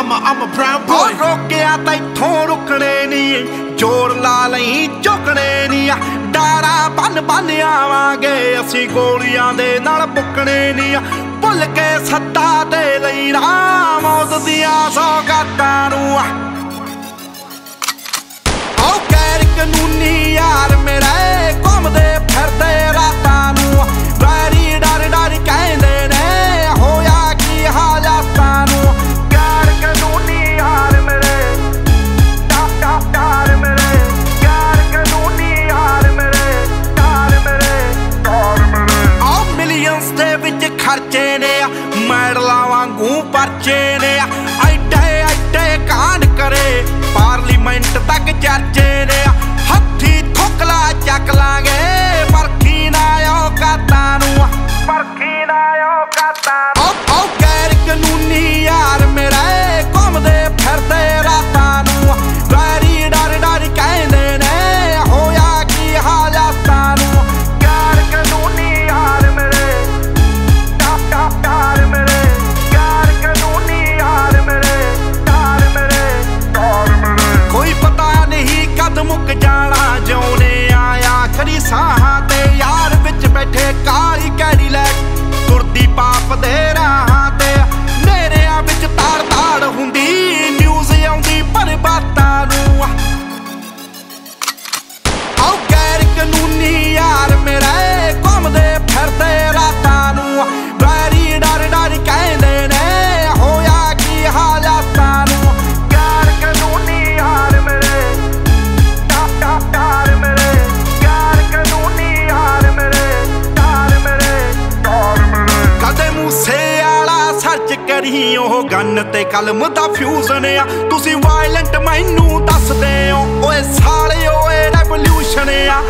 mama, I'm a brown ਰੋਕਿਆ ਤਾਂ ਇੱਥੋਂ ਰੁਕਣੇ ਨਹੀਂ। ਜੋਰ ਲਾ ਲਈ ਝੁਕਣੇ ਨਹੀਂ। ਡਾਰਾ ਬੰਨ ਬੰਨ ਆਵਾਂਗੇ ਅਸੀਂ ਗੋਲੀਆਂ ਦੇ ਨਾਲ ਬੁੱਕਣੇ ਨਹੀਂ। ਭੁੱਲ ਕੇ ਸੱਤਾ ਦੇ ਲਈ ਰਾਮ ਮੌਤ ਦੀਆਂ ਸੌਗਾਤਾਂ ਨੂੰ। ਆਓ ਗੈਰ ਕਾਨੂੰਨੀ ਵਿੱਚ ਖਰਚੇ ਨੇ ਮੈਡਲਾਂ ਵਾਂਗੂ ਪਰਚੇ ਨੇ ਐਡੇ ਗਨ ਤੇ ਕਲਮ ਦਾ ਫਿਊਜ਼ਨ ਆ ਤੁਸੀਂ ਵਾਇਲੈਂਟ ਮੈਨੂੰ ਦੱਸਦੇ ਹੋ ਓਏ ਸਾਲੇ ਓਏ ਰੈਵੋਲੂਸ਼ਨ ਆ।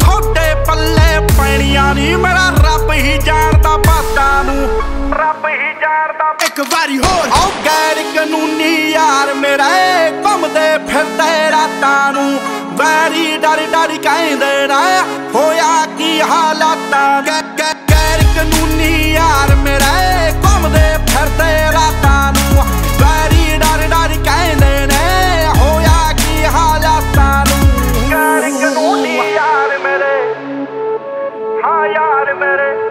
ਥੋੜੇ ਪੱਲੇ ਪੈਣੀਆਂ ਨਹੀਂ ਮੇਰਾ ਰੱਬ ਹੀ ਜਾਣਦਾ ਬਾਤਾਂ ਨੂੰ। ਰੱਬ ਹੀ ਜਾਣਦਾ ਇੱਕ ਵਾਰੀ ਹੋਰ। ਆਓ ਗੈਰ ਕਾਨੂੰਨੀ ਯਾਰ ਮੇਰੇ ਘੁੰਮਦੇ ਫਿਰਦੇ ਰਾਤਾਂ ਨੂੰ। ਵੈਰੀ ਡਰ ਡਰ ਕਹਿੰਦੇ ਨਾ ਹੋਇਆ ਕੀ ਹਾਲਾਤਾਂ? यार मेरे